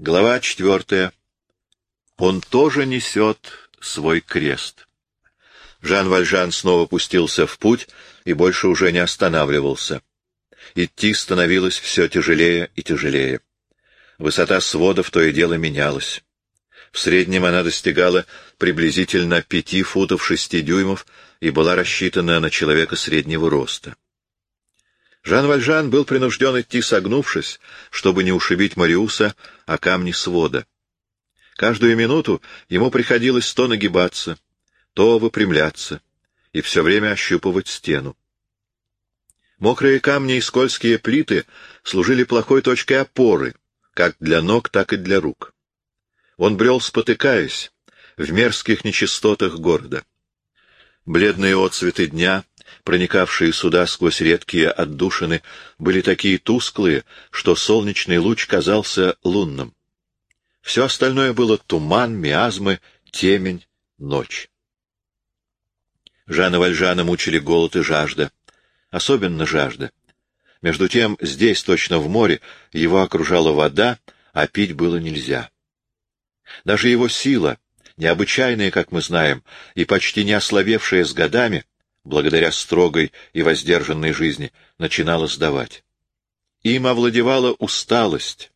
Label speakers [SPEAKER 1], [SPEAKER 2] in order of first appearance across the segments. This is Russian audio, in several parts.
[SPEAKER 1] Глава четвертая. Он тоже несет свой крест. Жан Вальжан снова пустился в путь и больше уже не останавливался. Идти становилось все тяжелее и тяжелее. Высота сводов то и дело менялась. В среднем она достигала приблизительно пяти футов шести дюймов и была рассчитана на человека среднего роста. Жан Вальжан был принужден идти согнувшись, чтобы не ушибить Мариуса о камни свода. Каждую минуту ему приходилось то нагибаться, то выпрямляться и все время ощупывать стену. Мокрые камни и скользкие плиты служили плохой точкой опоры, как для ног, так и для рук. Он брел, спотыкаясь, в мерзких нечистотах города. Бледные отцветы дня проникавшие сюда сквозь редкие отдушины, были такие тусклые, что солнечный луч казался лунным. Все остальное было туман, миазмы, темень, ночь. Жана Вальжана мучили голод и жажда, особенно жажда. Между тем, здесь, точно в море, его окружала вода, а пить было нельзя. Даже его сила, необычайная, как мы знаем, и почти не ослабевшая с годами, благодаря строгой и воздержанной жизни, начинала сдавать. Им овладевала усталость,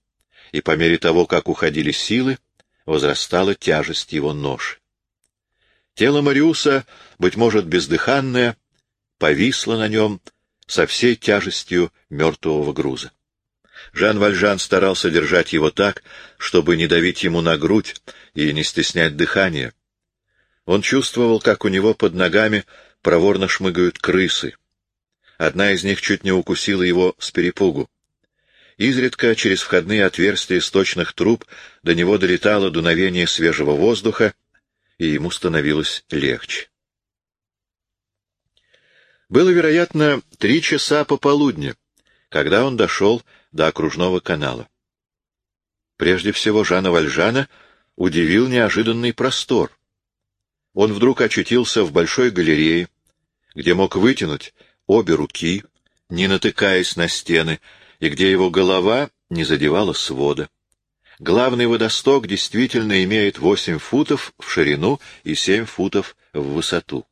[SPEAKER 1] и по мере того, как уходили силы, возрастала тяжесть его нож. Тело Мариуса, быть может, бездыханное, повисло на нем со всей тяжестью мертвого груза. Жан Вальжан старался держать его так, чтобы не давить ему на грудь и не стеснять дыхание. Он чувствовал, как у него под ногами проворно шмыгают крысы. Одна из них чуть не укусила его с перепугу. Изредка через входные отверстия сточных труб до него долетало дуновение свежего воздуха, и ему становилось легче. Было, вероятно, три часа пополудня, когда он дошел до окружного канала. Прежде всего Жана Вальжана удивил неожиданный простор. Он вдруг очутился в большой галерее, где мог вытянуть обе руки, не натыкаясь на стены, и где его голова не задевала свода. Главный водосток действительно имеет восемь футов в ширину и семь футов в высоту.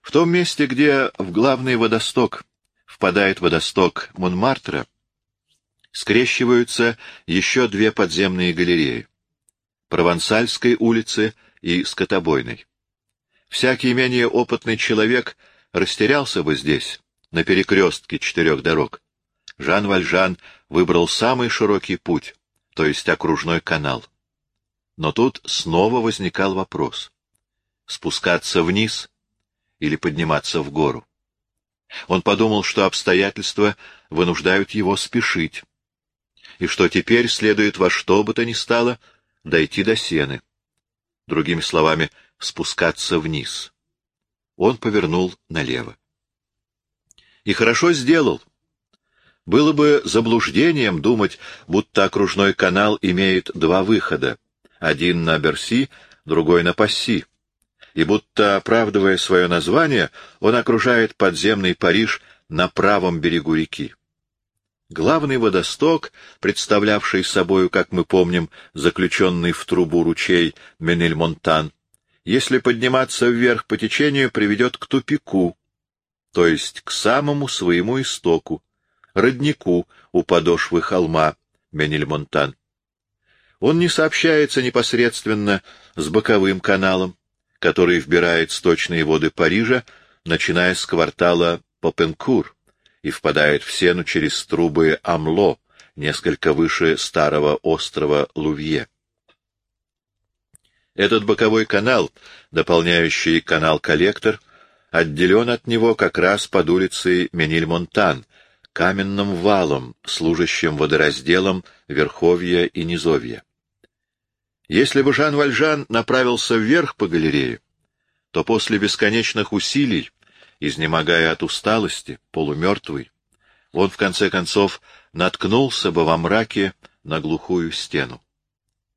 [SPEAKER 1] В том месте, где в главный водосток впадает водосток Монмартра, скрещиваются еще две подземные галереи — Провансальской улицы и Скотобойной. Всякий менее опытный человек растерялся бы здесь, на перекрестке четырех дорог. Жан Вальжан выбрал самый широкий путь, то есть окружной канал. Но тут снова возникал вопрос — спускаться вниз или подниматься в гору? Он подумал, что обстоятельства вынуждают его спешить, и что теперь следует во что бы то ни стало дойти до сены. Другими словами, спускаться вниз. Он повернул налево. И хорошо сделал. Было бы заблуждением думать, будто окружной канал имеет два выхода, один на Берси, другой на Пасси, и будто, оправдывая свое название, он окружает подземный Париж на правом берегу реки. Главный водосток, представлявший собою, как мы помним, заключенный в трубу ручей Менельмонтан, если подниматься вверх по течению, приведет к тупику, то есть к самому своему истоку, роднику у подошвы холма Менельмонтан. Он не сообщается непосредственно с боковым каналом, который вбирает сточные воды Парижа, начиная с квартала Попенкур, и впадает в Сену через трубы Амло, несколько выше старого острова Лувье. Этот боковой канал, дополняющий канал-коллектор, отделен от него как раз под улицей Мениль-Монтан, каменным валом, служащим водоразделом Верховья и Низовья. Если бы Жан Вальжан направился вверх по галерее, то после бесконечных усилий, изнемогая от усталости, полумертвый, он в конце концов наткнулся бы во мраке на глухую стену.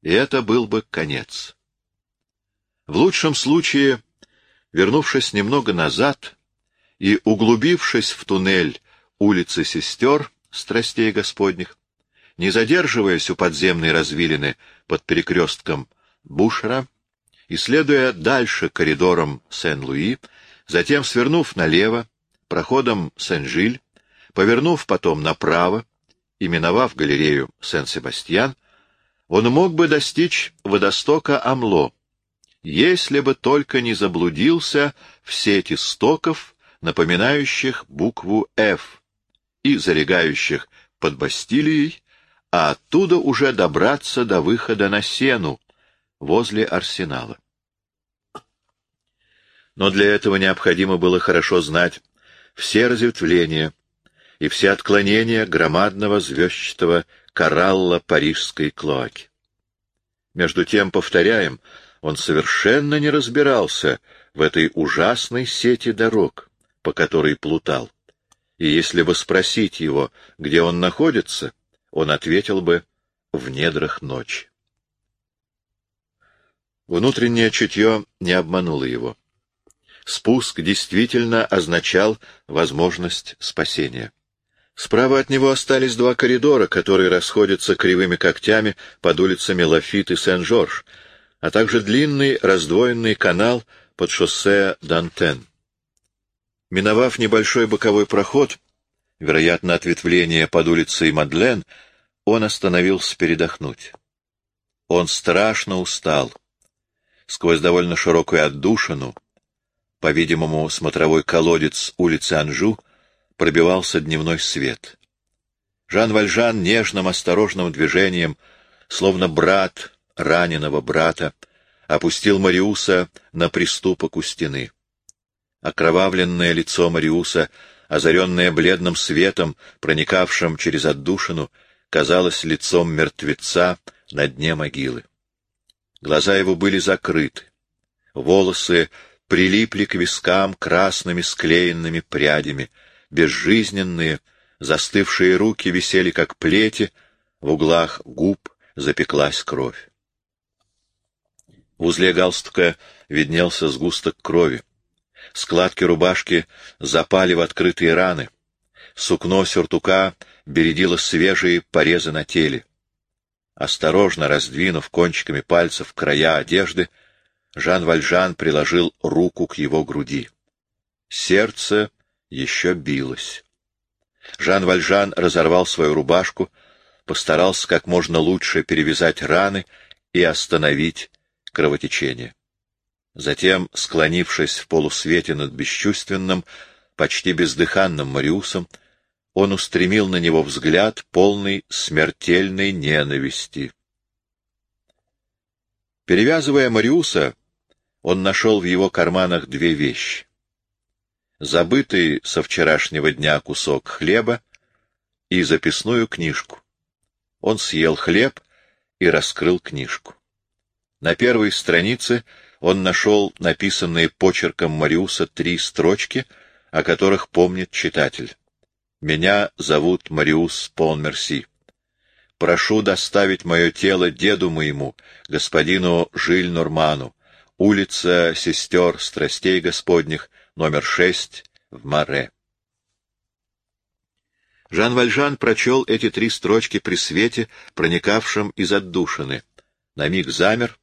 [SPEAKER 1] И это был бы конец. В лучшем случае, вернувшись немного назад и углубившись в туннель улицы сестер, страстей Господних, не задерживаясь у подземной развилины под перекрестком Бушера, и следуя дальше коридором Сен-Луи, затем свернув налево, проходом Сен-Жиль, повернув потом направо и миновав галерею Сен-Себастьян, он мог бы достичь водостока Амло, если бы только не заблудился в сети стоков, напоминающих букву «Ф» и залегающих под Бастилией, а оттуда уже добраться до выхода на Сену, возле арсенала. Но для этого необходимо было хорошо знать все разветвления и все отклонения громадного звездчатого коралла парижской клоаки. Между тем, повторяем, он совершенно не разбирался в этой ужасной сети дорог, по которой плутал. И если бы спросить его, где он находится, он ответил бы «в недрах ночи». Внутреннее чутье не обмануло его. Спуск действительно означал возможность спасения. Справа от него остались два коридора, которые расходятся кривыми когтями под улицами Лафит и Сен-Жорж, а также длинный раздвоенный канал под шоссе Дантен. Миновав небольшой боковой проход, вероятно, ответвление под улицей Мадлен, он остановился передохнуть. Он страшно устал. Сквозь довольно широкую отдушину, по-видимому, смотровой колодец улицы Анжу, пробивался дневной свет. Жан Вальжан нежным, осторожным движением, словно брат раненого брата, опустил Мариуса на приступок у стены. Окровавленное лицо Мариуса, озаренное бледным светом, проникавшим через отдушину, казалось лицом мертвеца на дне могилы. Глаза его были закрыты. Волосы прилипли к вискам красными склеенными прядями. Безжизненные, застывшие руки висели как плети, в углах губ запеклась кровь. В узле галстука виднелся сгусток крови. Складки рубашки запали в открытые раны. Сукно сюртука бередило свежие порезы на теле. Осторожно раздвинув кончиками пальцев края одежды, Жан Вальжан приложил руку к его груди. Сердце еще билось. Жан Вальжан разорвал свою рубашку, постарался как можно лучше перевязать раны и остановить кровотечение. Затем, склонившись в полусвете над бесчувственным, почти бездыханным Мариусом, он устремил на него взгляд, полный смертельной ненависти. Перевязывая Мариуса, он нашел в его карманах две вещи. Забытый со вчерашнего дня кусок хлеба и записную книжку. Он съел хлеб и раскрыл книжку. На первой странице он нашел написанные почерком Мариуса три строчки, о которых помнит читатель. Меня зовут Мариус Понмерси. Прошу доставить мое тело деду моему, господину Жиль Норману, улица Сестер Страстей Господних, номер шесть, в Маре. Жан Вальжан прочел эти три строчки при свете, проникавшем из отдушины. На миг замер,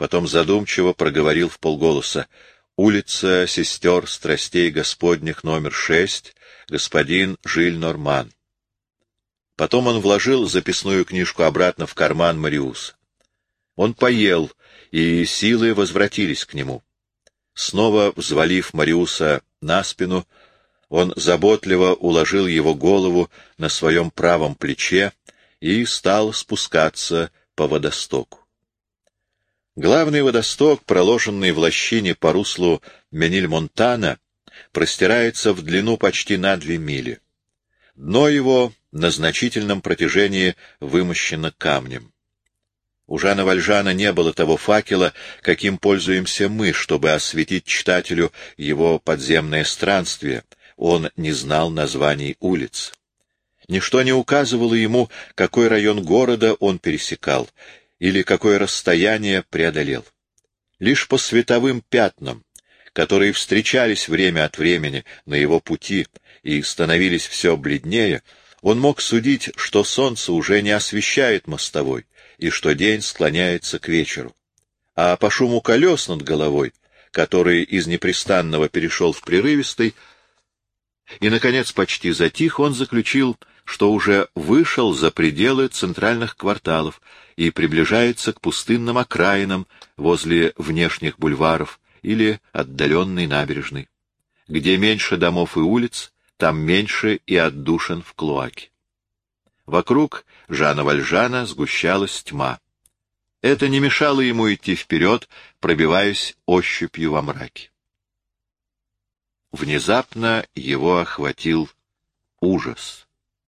[SPEAKER 1] потом задумчиво проговорил в полголоса. Улица Сестер Страстей Господних, номер шесть, господин Жиль Норман. Потом он вложил записную книжку обратно в карман Мариуса. Он поел, и силы возвратились к нему. Снова взвалив Мариуса на спину, он заботливо уложил его голову на своем правом плече и стал спускаться по водостоку. Главный водосток, проложенный в лощине по руслу Менильмонтана, простирается в длину почти на две мили. Дно его на значительном протяжении вымощено камнем. У Жана Вальжана не было того факела, каким пользуемся мы, чтобы осветить читателю его подземное странствие. Он не знал названий улиц. Ничто не указывало ему, какой район города он пересекал или какое расстояние преодолел. Лишь по световым пятнам, которые встречались время от времени на его пути и становились все бледнее, Он мог судить, что солнце уже не освещает мостовой, и что день склоняется к вечеру. А по шуму колес над головой, который из непрестанного перешел в прерывистый, и, наконец, почти затих, он заключил, что уже вышел за пределы центральных кварталов и приближается к пустынным окраинам возле внешних бульваров или отдаленной набережной. Где меньше домов и улиц, там меньше и отдушин в клоаке. Вокруг Жана Вальжана сгущалась тьма. Это не мешало ему идти вперед, пробиваясь ощупью во мраке. Внезапно его охватил ужас.